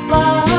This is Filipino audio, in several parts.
love.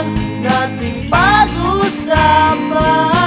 lang nating pag-usapan